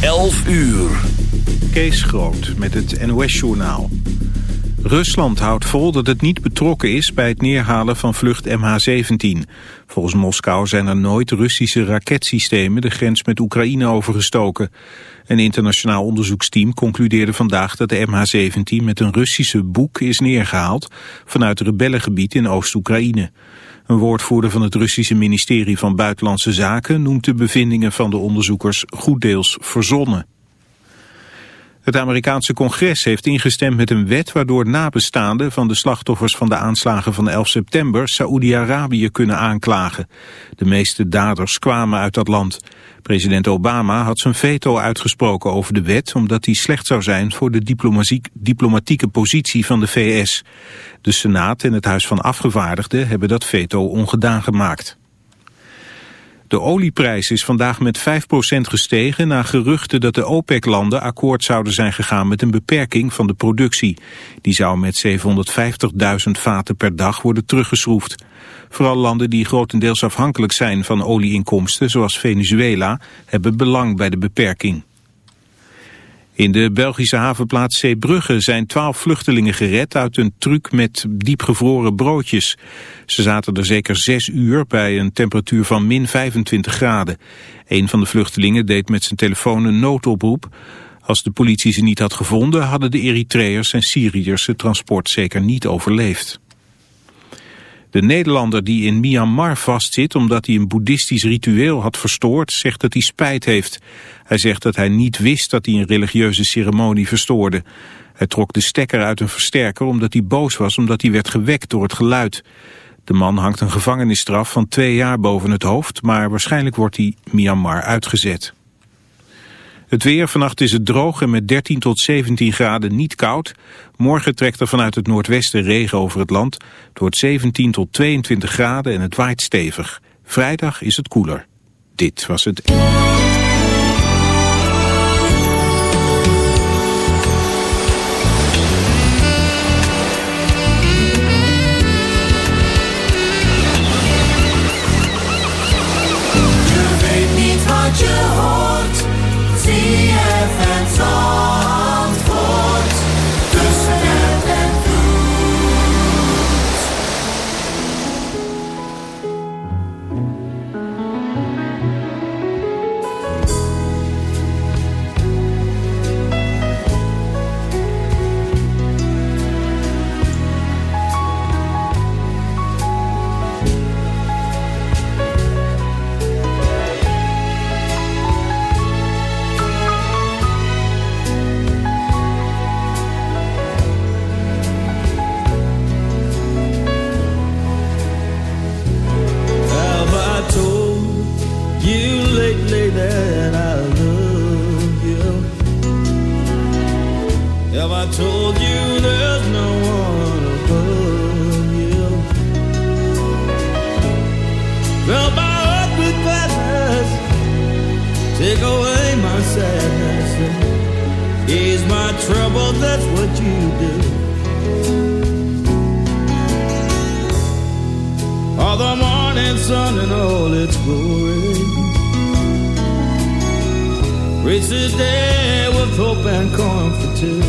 11 uur. Kees Groot met het NOS-journaal. Rusland houdt vol dat het niet betrokken is bij het neerhalen van vlucht MH17. Volgens Moskou zijn er nooit Russische raketsystemen de grens met Oekraïne overgestoken. Een internationaal onderzoeksteam concludeerde vandaag dat de MH17 met een Russische boek is neergehaald vanuit rebellengebied in Oost-Oekraïne. Een woordvoerder van het Russische ministerie van Buitenlandse Zaken noemt de bevindingen van de onderzoekers goeddeels verzonnen. Het Amerikaanse congres heeft ingestemd met een wet waardoor nabestaanden van de slachtoffers van de aanslagen van 11 september Saoedi-Arabië kunnen aanklagen. De meeste daders kwamen uit dat land. President Obama had zijn veto uitgesproken over de wet omdat die slecht zou zijn voor de diplomatieke positie van de VS. De Senaat en het Huis van Afgevaardigden hebben dat veto ongedaan gemaakt. De olieprijs is vandaag met 5% gestegen na geruchten dat de OPEC-landen akkoord zouden zijn gegaan met een beperking van de productie. Die zou met 750.000 vaten per dag worden teruggeschroefd. Vooral landen die grotendeels afhankelijk zijn van olieinkomsten, zoals Venezuela, hebben belang bij de beperking. In de Belgische havenplaats Zeebrugge zijn twaalf vluchtelingen gered uit een truc met diepgevroren broodjes. Ze zaten er zeker zes uur bij een temperatuur van min 25 graden. Een van de vluchtelingen deed met zijn telefoon een noodoproep. Als de politie ze niet had gevonden hadden de Eritreërs en Syriërs het transport zeker niet overleefd. De Nederlander die in Myanmar vastzit omdat hij een boeddhistisch ritueel had verstoord, zegt dat hij spijt heeft. Hij zegt dat hij niet wist dat hij een religieuze ceremonie verstoorde. Hij trok de stekker uit een versterker omdat hij boos was omdat hij werd gewekt door het geluid. De man hangt een gevangenisstraf van twee jaar boven het hoofd, maar waarschijnlijk wordt hij Myanmar uitgezet. Het weer, vannacht is het droog en met 13 tot 17 graden niet koud. Morgen trekt er vanuit het noordwesten regen over het land. Het wordt 17 tot 22 graden en het waait stevig. Vrijdag is het koeler. Dit was het... Race the day with hope and comfort too.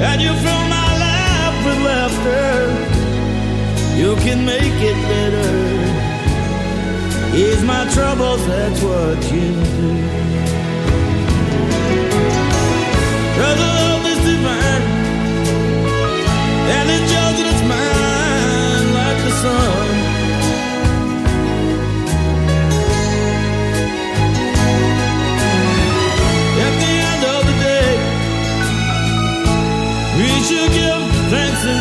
And you fill my life with laughter. You can make it better. Ease my troubles, that's what you do. Cause love is divine. And it's yours and its mine, like the sun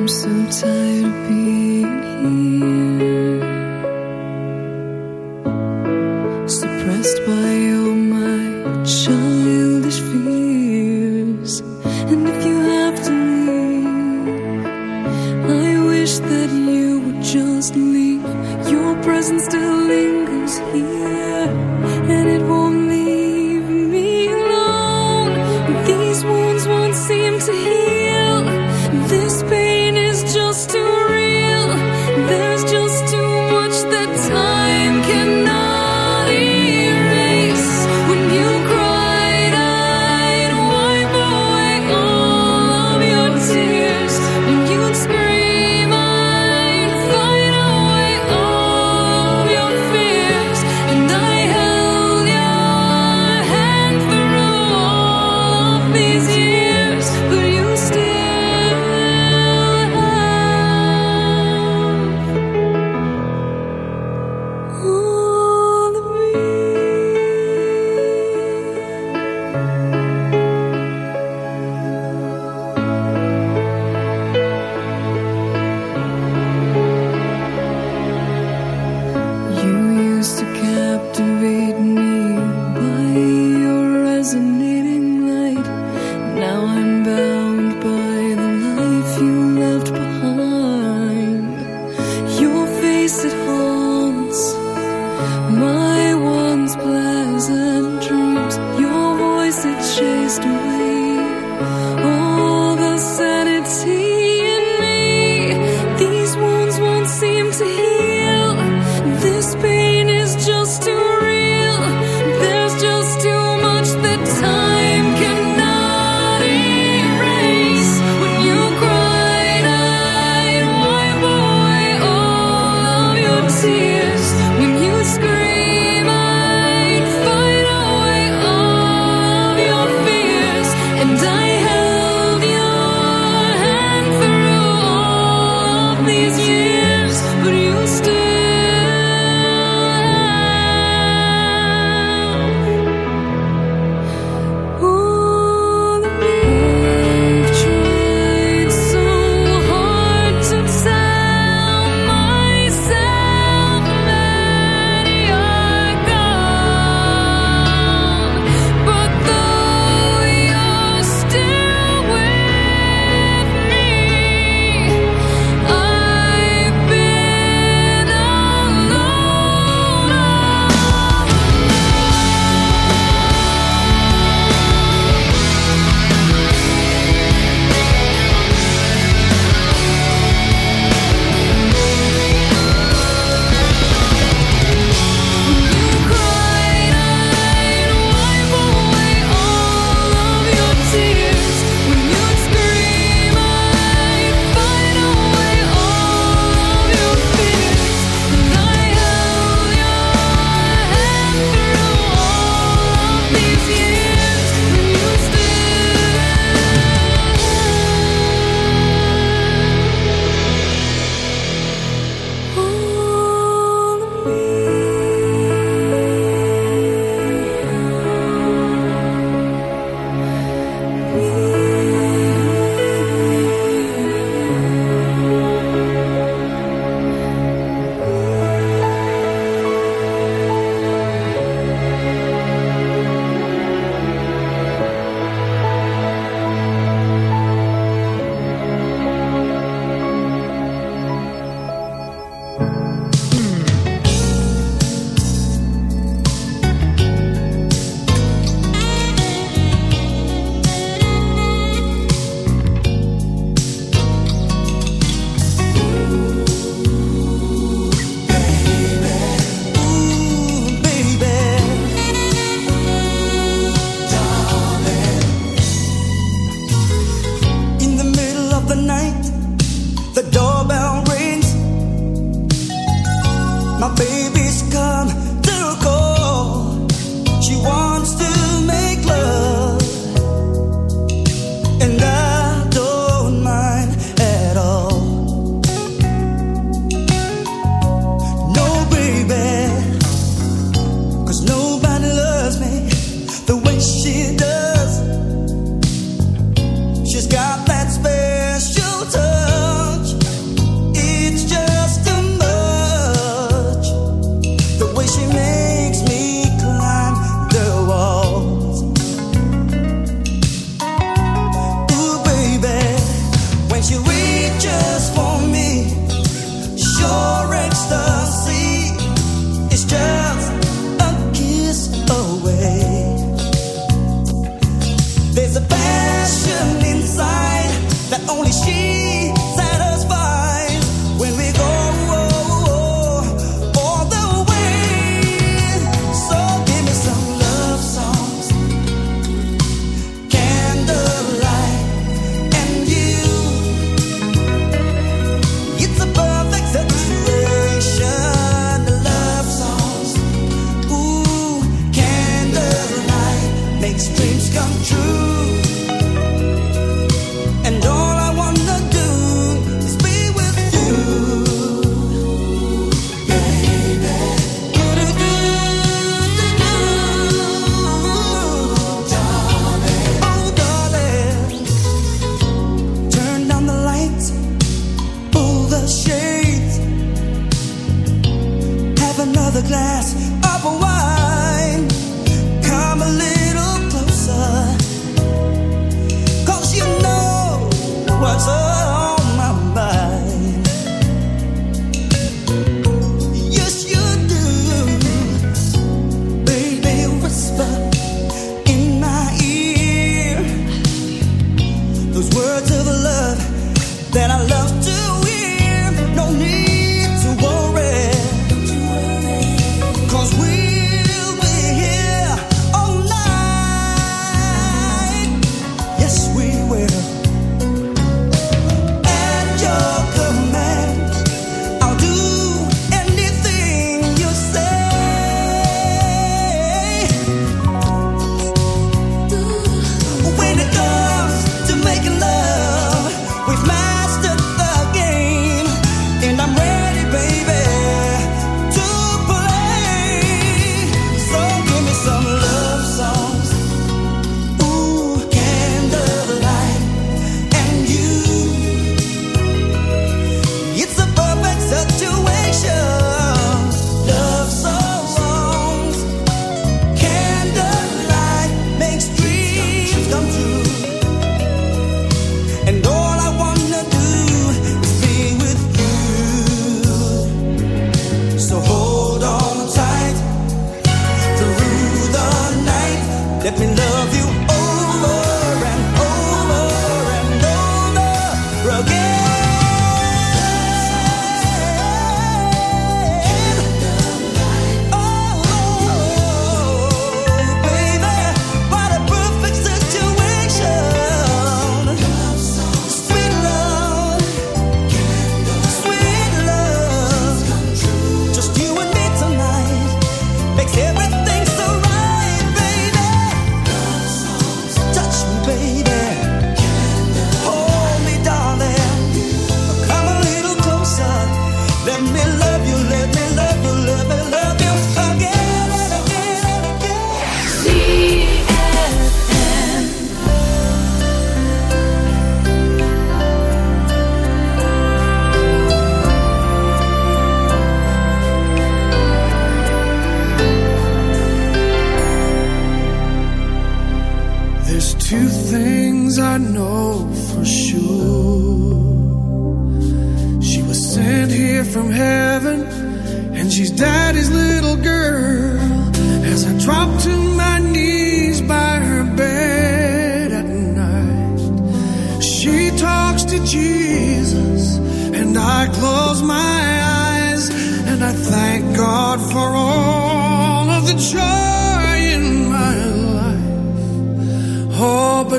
I'm so tired of being